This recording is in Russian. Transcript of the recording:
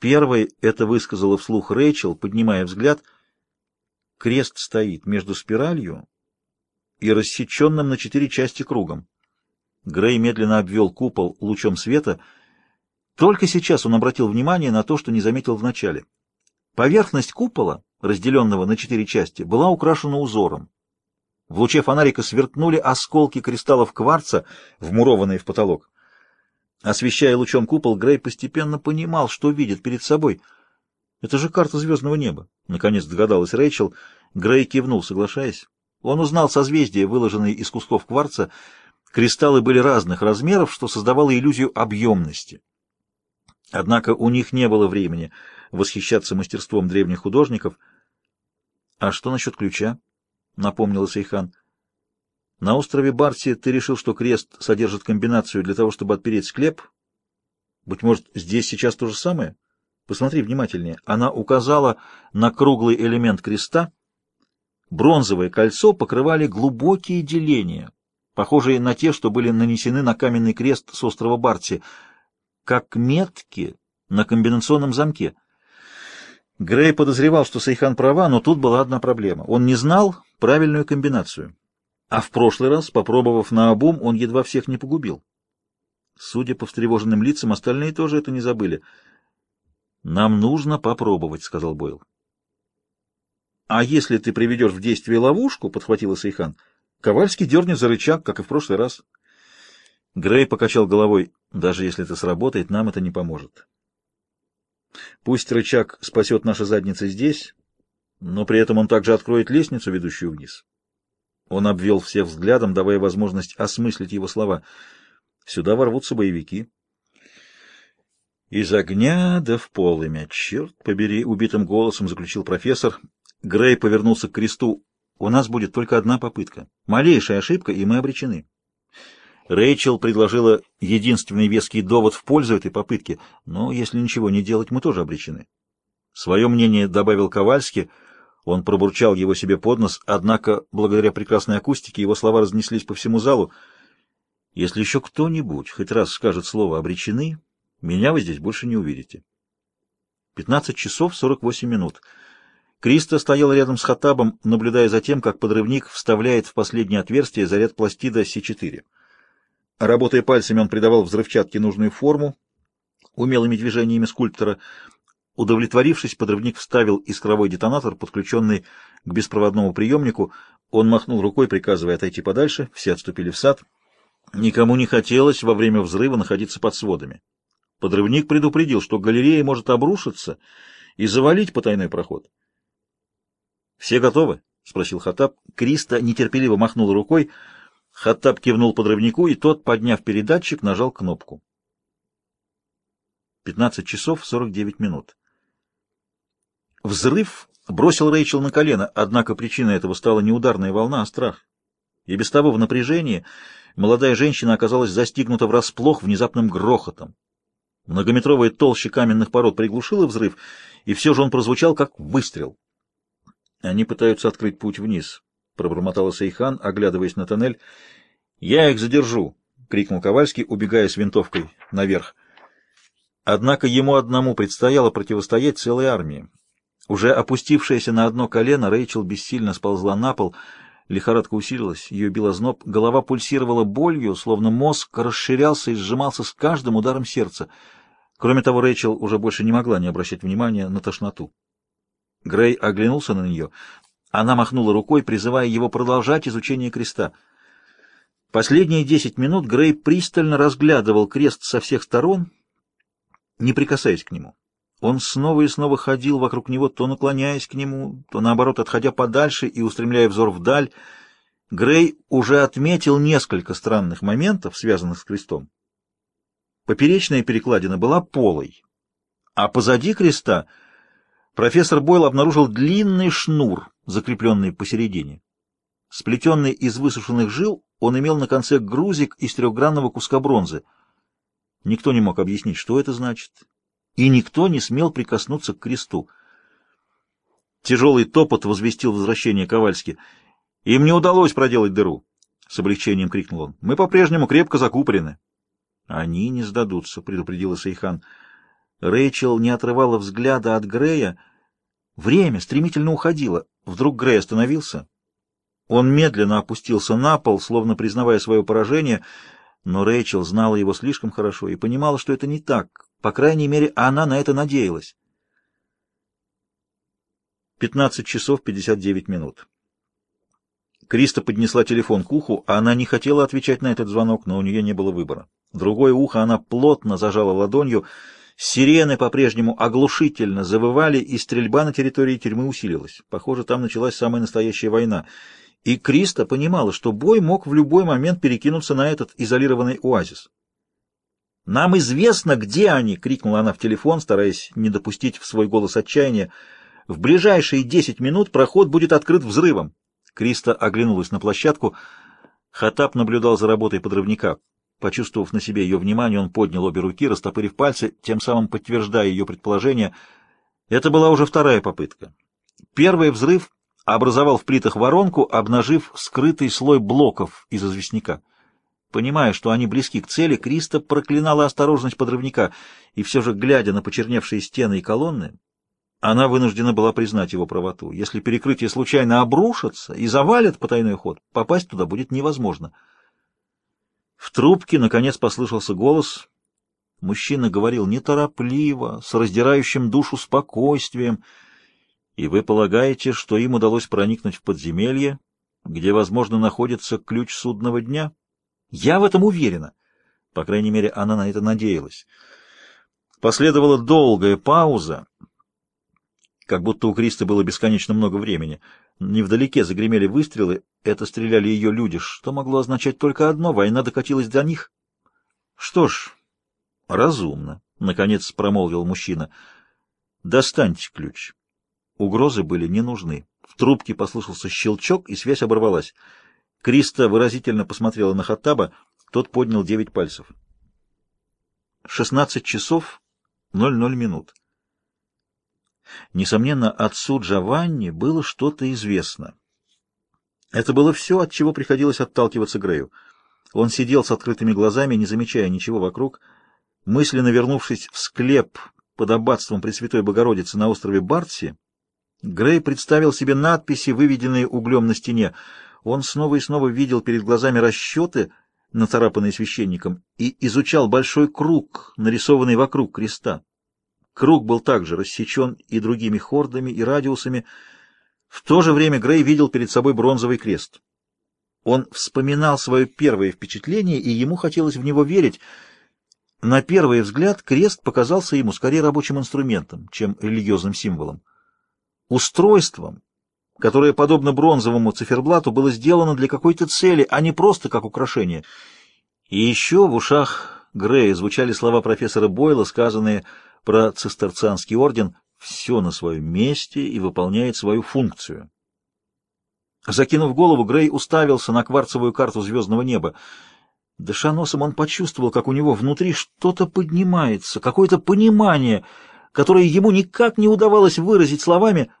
Первой это высказала вслух Рэйчел, поднимая взгляд. Крест стоит между спиралью и рассеченным на четыре части кругом. Грей медленно обвел купол лучом света. Только сейчас он обратил внимание на то, что не заметил вначале. Поверхность купола, разделенного на четыре части, была украшена узором. В луче фонарика сверкнули осколки кристаллов кварца, вмурованные в потолок. Освещая лучом купол, Грей постепенно понимал, что видит перед собой. «Это же карта звездного неба», — наконец догадалась Рэйчел. Грей кивнул, соглашаясь. Он узнал созвездия, выложенные из кусков кварца. Кристаллы были разных размеров, что создавало иллюзию объемности. Однако у них не было времени восхищаться мастерством древних художников. «А что насчет ключа?» — напомнила Сейхан. «На острове Барси ты решил, что крест содержит комбинацию для того, чтобы отпереть склеп? Быть может, здесь сейчас то же самое? Посмотри внимательнее». Она указала на круглый элемент креста — Бронзовое кольцо покрывали глубокие деления, похожие на те, что были нанесены на каменный крест с острова Барти, как метки на комбинационном замке. Грей подозревал, что Сейхан права, но тут была одна проблема. Он не знал правильную комбинацию. А в прошлый раз, попробовав на обум, он едва всех не погубил. Судя по встревоженным лицам, остальные тоже это не забыли. «Нам нужно попробовать», — сказал Бойл. «А если ты приведешь в действие ловушку, — подхватила Сейхан, — Ковальский дернет за рычаг, как и в прошлый раз». Грей покачал головой. «Даже если это сработает, нам это не поможет. Пусть рычаг спасет наши задницы здесь, но при этом он также откроет лестницу, ведущую вниз». Он обвел всех взглядом, давая возможность осмыслить его слова. «Сюда ворвутся боевики». «Из огня да в полымя, черт побери!» — убитым голосом заключил профессор. Грей повернулся к кресту. «У нас будет только одна попытка. Малейшая ошибка, и мы обречены». Рэйчел предложила единственный веский довод в пользу этой попытки, но если ничего не делать, мы тоже обречены. Свое мнение добавил Ковальский, он пробурчал его себе под нос, однако, благодаря прекрасной акустике, его слова разнеслись по всему залу. «Если еще кто-нибудь хоть раз скажет слово «обречены», меня вы здесь больше не увидите». Пятнадцать часов сорок восемь минут. Криста стоял рядом с Хаттабом, наблюдая за тем, как подрывник вставляет в последнее отверстие заряд пластида С4. Работая пальцами, он придавал взрывчатке нужную форму, умелыми движениями скульптора. Удовлетворившись, подрывник вставил искровой детонатор, подключенный к беспроводному приемнику. Он махнул рукой, приказывая отойти подальше. Все отступили в сад. Никому не хотелось во время взрыва находиться под сводами. Подрывник предупредил, что галерея может обрушиться и завалить потайной проход. «Все готовы?» — спросил Хаттаб. Криста нетерпеливо махнул рукой. Хаттаб кивнул подрывнику, и тот, подняв передатчик, нажал кнопку. 15 часов 49 минут. Взрыв бросил Рэйчел на колено, однако причиной этого стала не ударная волна, а страх. И без того в напряжении молодая женщина оказалась застигнута врасплох внезапным грохотом. Многометровая толща каменных пород приглушила взрыв, и все же он прозвучал как выстрел. Они пытаются открыть путь вниз, — пробормотала Сейхан, оглядываясь на тоннель. — Я их задержу, — крикнул Ковальский, убегая с винтовкой наверх. Однако ему одному предстояло противостоять целой армии. Уже опустившаяся на одно колено, Рэйчел бессильно сползла на пол. Лихорадка усилилась, ее била зноб, голова пульсировала болью, словно мозг расширялся и сжимался с каждым ударом сердца. Кроме того, Рэйчел уже больше не могла не обращать внимания на тошноту. Грей оглянулся на нее. Она махнула рукой, призывая его продолжать изучение креста. Последние десять минут Грей пристально разглядывал крест со всех сторон, не прикасаясь к нему. Он снова и снова ходил вокруг него, то наклоняясь к нему, то наоборот отходя подальше и устремляя взор вдаль. Грей уже отметил несколько странных моментов, связанных с крестом. Поперечная перекладина была полой, а позади креста — профессор Бойл обнаружил длинный шнур, закрепленный посередине. Сплетенный из высушенных жил, он имел на конце грузик из трехгранного куска бронзы. Никто не мог объяснить, что это значит, и никто не смел прикоснуться к кресту. Тяжелый топот возвестил возвращение Ковальски. «Им не удалось проделать дыру!» — с облегчением крикнул он. «Мы по-прежнему крепко закупорены». «Они не сдадутся», — предупредила Сейхан. Рэйчел не отрывала взгляда от Грея. Время стремительно уходило. Вдруг Грей остановился. Он медленно опустился на пол, словно признавая свое поражение, но Рэйчел знала его слишком хорошо и понимала, что это не так. По крайней мере, она на это надеялась. 15 часов 59 минут. Криста поднесла телефон к уху, а она не хотела отвечать на этот звонок, но у нее не было выбора. Другое ухо она плотно зажала ладонью, Сирены по-прежнему оглушительно завывали, и стрельба на территории тюрьмы усилилась. Похоже, там началась самая настоящая война. И Криста понимала, что бой мог в любой момент перекинуться на этот изолированный оазис. «Нам известно, где они!» — крикнула она в телефон, стараясь не допустить в свой голос отчаяния. «В ближайшие десять минут проход будет открыт взрывом!» Криста оглянулась на площадку. Хатап наблюдал за работой подрывника. Почувствовав на себе ее внимание, он поднял обе руки, растопырив пальцы, тем самым подтверждая ее предположение. Это была уже вторая попытка. Первый взрыв образовал в плитах воронку, обнажив скрытый слой блоков из известняка. Понимая, что они близки к цели, Криста проклинала осторожность подрывника, и все же, глядя на почерневшие стены и колонны, она вынуждена была признать его правоту. Если перекрытие случайно обрушится и завалит потайной ход, попасть туда будет невозможно — в трубке, наконец, послышался голос. Мужчина говорил неторопливо, с раздирающим душу спокойствием. «И вы полагаете, что им удалось проникнуть в подземелье, где, возможно, находится ключ судного дня?» «Я в этом уверена!» По крайней мере, она на это надеялась. Последовала долгая пауза, как будто у Криста было бесконечно много времени. Невдалеке загремели выстрелы, это стреляли ее люди, что могло означать только одно — война докатилась до них. — Что ж, разумно, — наконец промолвил мужчина. — Достаньте ключ. Угрозы были не нужны. В трубке послышался щелчок, и связь оборвалась. Криста выразительно посмотрела на Хаттаба, тот поднял девять пальцев. Шестнадцать часов ноль ноль минут. Несомненно, отцу Джованни было что-то известно. Это было все, от чего приходилось отталкиваться Грею. Он сидел с открытыми глазами, не замечая ничего вокруг. Мысленно вернувшись в склеп под аббатством Пресвятой Богородицы на острове Бартси, Грей представил себе надписи, выведенные углем на стене. Он снова и снова видел перед глазами расчеты, нацарапанные священником, и изучал большой круг, нарисованный вокруг креста. Круг был также рассечен и другими хордами, и радиусами. В то же время Грей видел перед собой бронзовый крест. Он вспоминал свое первое впечатление, и ему хотелось в него верить. На первый взгляд крест показался ему скорее рабочим инструментом, чем религиозным символом. Устройством, которое, подобно бронзовому циферблату, было сделано для какой-то цели, а не просто как украшение. И еще в ушах Грея звучали слова профессора Бойла, сказанные про цистерцианский орден «все на своем месте и выполняет свою функцию». Закинув голову, Грей уставился на кварцевую карту звездного неба. Дыша носом, он почувствовал, как у него внутри что-то поднимается, какое-то понимание, которое ему никак не удавалось выразить словами —